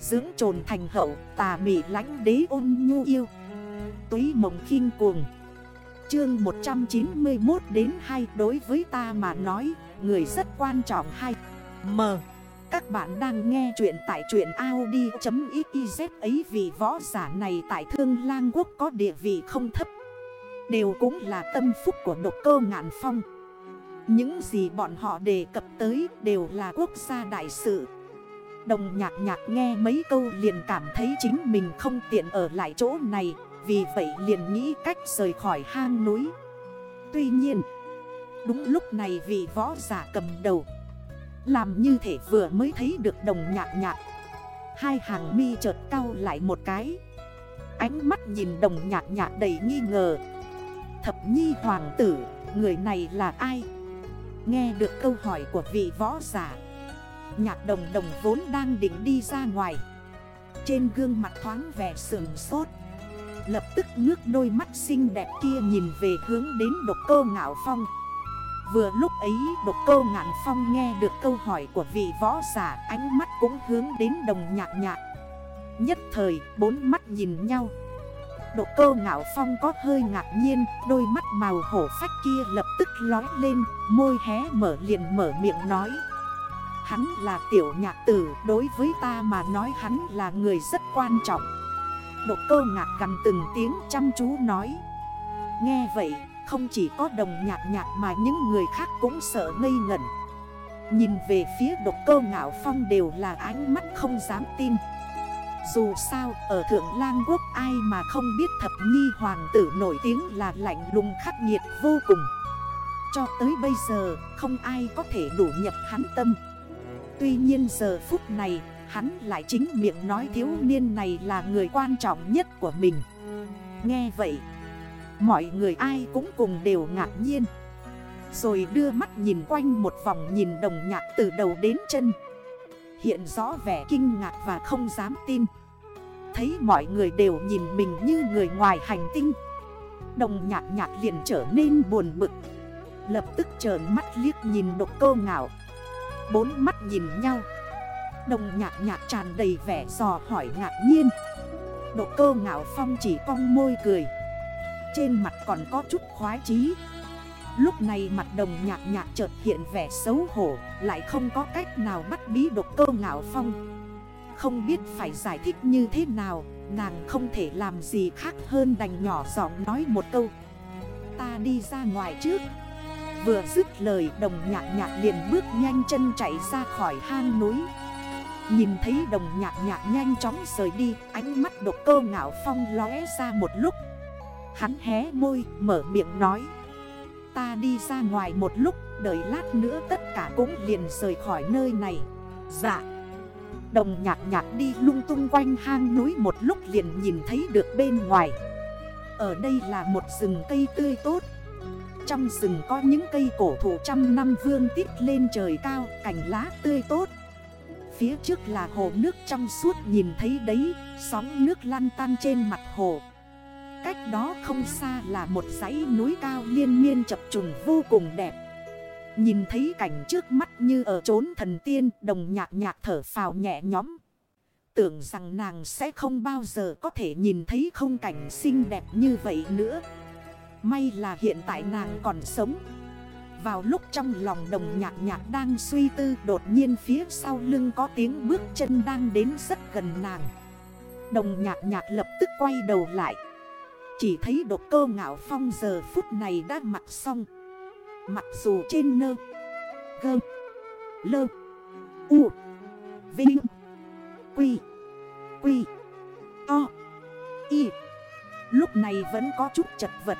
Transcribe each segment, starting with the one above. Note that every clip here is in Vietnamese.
Dưỡng trồn thành hậu, tà mị lánh đế ôn nhu yêu. Túy mộng khinh cuồng. Chương 191 đến 2 đối với ta mà nói, Người rất quan trọng hay M. Các bạn đang nghe chuyện tại chuyện Audi.xyz ấy Vì võ giả này tại Thương Lang Quốc có địa vị không thấp. Đều cũng là tâm phúc của độc cơ ngạn phong. Những gì bọn họ đề cập tới đều là quốc gia đại sự. Đồng nhạc nhạc nghe mấy câu liền cảm thấy chính mình không tiện ở lại chỗ này, Vì vậy liền nghĩ cách rời khỏi hang núi. Tuy nhiên, Đúng lúc này vị võ giả cầm đầu, Làm như thể vừa mới thấy được đồng nhạc nhạc. Hai hàng mi chợt cao lại một cái. Ánh mắt nhìn đồng nhạc nhạc đầy nghi ngờ. Thập nhi hoàng tử, Người này là ai? Nghe được câu hỏi của vị võ giả Nhạc đồng đồng vốn đang định đi ra ngoài. Trên gương mặt thoáng vẻ sườn sốt. Lập tức ngước đôi mắt xinh đẹp kia nhìn về hướng đến độc cơ ngạo phong. Vừa lúc ấy, độc cơ ngạn phong nghe được câu hỏi của vị võ giả, Ánh mắt cũng hướng đến đồng nhạc nhạc. Nhất thời, bốn mắt nhìn nhau. Độ cơ ngạo phong có hơi ngạc nhiên, Đôi mắt màu hổ phách kia lập tức lói lên, Môi hé mở liền mở miệng nói. Hắn là tiểu nhạc tử, Đối với ta mà nói hắn là người rất quan trọng. Độc cơ ngạc gần từng tiếng chăm chú nói. Nghe vậy, không chỉ có đồng nhạc nhạc mà những người khác cũng sợ ngây ngẩn. Nhìn về phía độc cơ ngạo phong đều là ánh mắt không dám tin. Dù sao, ở Thượng Lang Quốc ai mà không biết thập nhi hoàng tử nổi tiếng là lạnh lùng khắc nghiệt vô cùng. Cho tới bây giờ, không ai có thể đủ nhập hắn tâm. Tuy nhiên giờ phút này, hắn lại chính miệng nói thiếu niên này là người quan trọng nhất của mình. Nghe vậy, Mọi người ai cũng cùng đều ngạc nhiên. Rồi đưa mắt nhìn quanh một vòng nhìn đồng nhạc từ đầu đến chân. Hiện rõ vẻ kinh ngạc và không dám tin. Thấy mọi người đều nhìn mình như người ngoài hành tinh. Đồng nhạc nhạc liền trở nên buồn bực. Lập tức trởn mắt liếc nhìn độc cơ ngạo. Bốn mắt nhìn nhau. Đồng nhạc nhạc tràn đầy vẻ dò hỏi ngạc nhiên. Độ cơ ngạo phong chỉ cong môi cười. Trên mặt còn có chút khoái chí. Lúc này mặt đồng nhạc nhạc chợt hiện vẻ xấu hổ, Lại không có cách nào bắt bí độc cơ ngạo phong. Không biết phải giải thích như thế nào, Nàng không thể làm gì khác hơn đành nhỏ giọng nói một câu. Ta đi ra ngoài trước. Vừa dứt lời, đồng nhạc nhạc liền bước nhanh chân chạy ra khỏi hang núi. Nhìn thấy đồng nhạc nhạc nhanh chóng rời đi, Ánh mắt độc cơ ngạo phong lóe ra một lúc. Hắn hé môi, mở miệng nói, Ta đi ra ngoài một lúc, Đợi lát nữa tất cả cũng liền rời khỏi nơi này. Dạ. Đồng nhạc nhạc đi lung tung quanh hang núi một lúc liền nhìn thấy được bên ngoài. Ở đây là một rừng cây tươi tốt. Trong rừng có những cây cổ thụ trăm năm vương tít lên trời cao, Cành lá tươi tốt. Phía trước là hồ nước trong suốt nhìn thấy đấy, Sóng nước lăn tan trên mặt hồ. Cách đó không xa là một dãy núi cao liên miên chập trùng vô cùng đẹp. Nhìn thấy cảnh trước mắt như ở trốn thần tiên, Đồng nhạc nhạc thở phào nhẹ nhõm. Tưởng rằng nàng sẽ không bao giờ có thể nhìn thấy không cảnh xinh đẹp như vậy nữa. May là hiện tại nàng còn sống. Vào lúc trong lòng đồng nhạc nhạc đang suy tư, Đột nhiên phía sau lưng có tiếng bước chân đang đến rất gần nàng. Đồng nhạc nhạc lập tức quay đầu lại. Chỉ thấy đột cơ ngạo phong giờ phút này đã mặc xong. Mặc dù trên nơ, Gơ, Lơ, U, Vinh, Quy Quy, To, Y. Lúc này vẫn có chút chật vật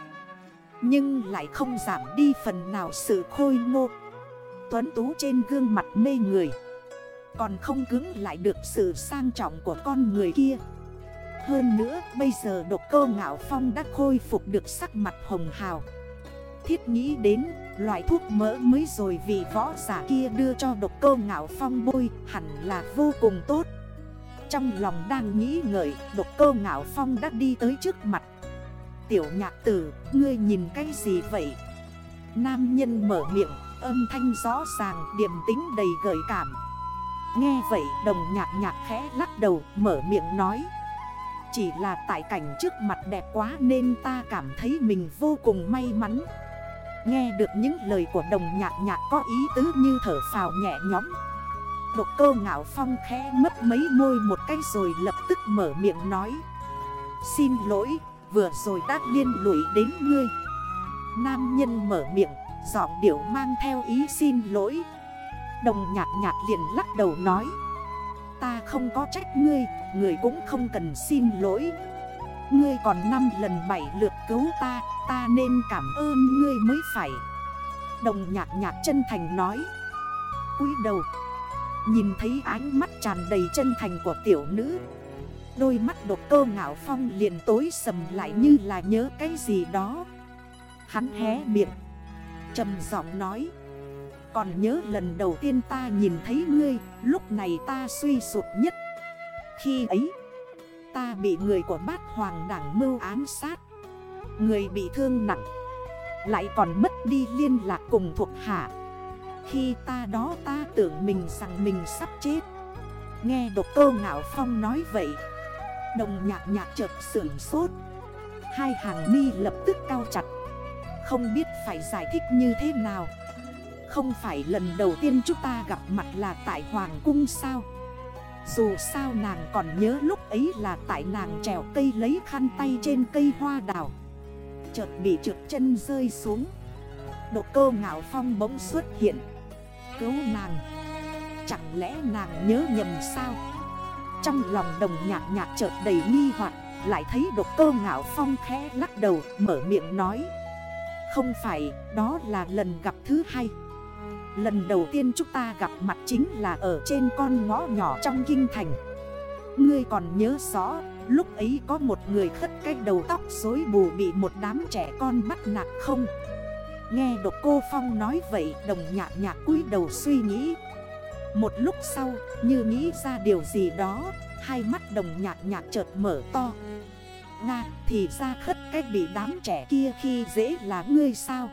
nhưng lại không giảm đi phần nào sự khôi ngô. Tuấn tú trên gương mặt mê người. Còn không cứng lại được sự sang trọng của con người kia. Hơn nữa, bây giờ độc cơ ngạo phong đã khôi phục được sắc mặt hồng hào. Thiết nghĩ đến, loại thuốc mỡ mới rồi vì võ giả kia đưa cho độc cơ ngạo phong bôi hẳn là vô cùng tốt. Trong lòng đang nghĩ ngợi, độc cơ ngạo phong đã đi tới trước mặt Tiểu nhạc tử, ngươi nhìn cái gì vậy? Nam nhân mở miệng, âm thanh rõ ràng, điểm tính đầy gợi cảm. Nghe vậy đồng nhạc nhạc khẽ lắc đầu mở miệng nói Chỉ là tại cảnh trước mặt đẹp quá nên ta cảm thấy mình vô cùng may mắn. Nghe được những lời của đồng nhạc nhạc có ý tứ như thở phào nhẹ nhõm. Độc cơ ngạo phong khẽ mất mấy môi một cái rồi lập tức mở miệng nói Xin lỗi, vừa rồi đã liên lụy đến ngươi. Nam nhân mở miệng, giọng điệu mang theo ý xin lỗi. Đồng nhạc nhạc liền lắc đầu nói Ta không có trách ngươi, người cũng không cần xin lỗi. Ngươi còn 5 lần 7 lượt cứu ta, ta nên cảm ơn ngươi mới phải. Đồng nhạc nhạc chân thành nói cúi đầu. Nhìn thấy ánh mắt tràn đầy chân thành của tiểu nữ Đôi mắt đột cơ ngạo phong liền tối sầm lại như là nhớ cái gì đó. Hắn hé miệng, trầm giọng nói, Còn nhớ lần đầu tiên ta nhìn thấy ngươi, Lúc này ta suy sụt nhất. Khi ấy, Ta bị người của bát hoàng đảng mưu ám sát, Người bị thương nặng, Lại còn mất đi liên lạc cùng thuộc hạ. Khi ta đó ta tưởng mình rằng mình sắp chết. Nghe độc cơ ngạo phong nói vậy Đồng nhạc nhạc chợt sưởng sốt. Hai hàng mi lập tức cao chặt. Không biết phải giải thích như thế nào. Không phải lần đầu tiên chúng ta gặp mặt là tại Hoàng Cung sao? Dù sao nàng còn nhớ lúc ấy là tại nàng trèo cây lấy khăn tay trên cây hoa đào. Chợt bị trượt chân rơi xuống. Độ cơ ngạo phong bỗng xuất hiện. Cứu nàng. Chẳng lẽ nàng nhớ nhầm sao? Trong lòng đồng nhạc nhạc chợt đầy nghi hoặc, Lại thấy độc cơ ngạo phong khẽ lắc đầu, mở miệng nói. Không phải, đó là lần gặp thứ hai. Lần đầu tiên chúng ta gặp mặt chính là ở trên con ngõ nhỏ trong kinh thành. Ngươi còn nhớ rõ, Lúc ấy có một người khất cái đầu tóc rối bù bị một đám trẻ con bắt nạt không? Nghe độc cô Phong nói vậy, đồng nhạc nhạc cúi đầu suy nghĩ. Một lúc sau, như nghĩ ra điều gì đó, Hai mắt đồng nhạc nhạc chợt mở to. Nga, thì ra khất cách bị đám trẻ kia khi dễ là ngươi sao?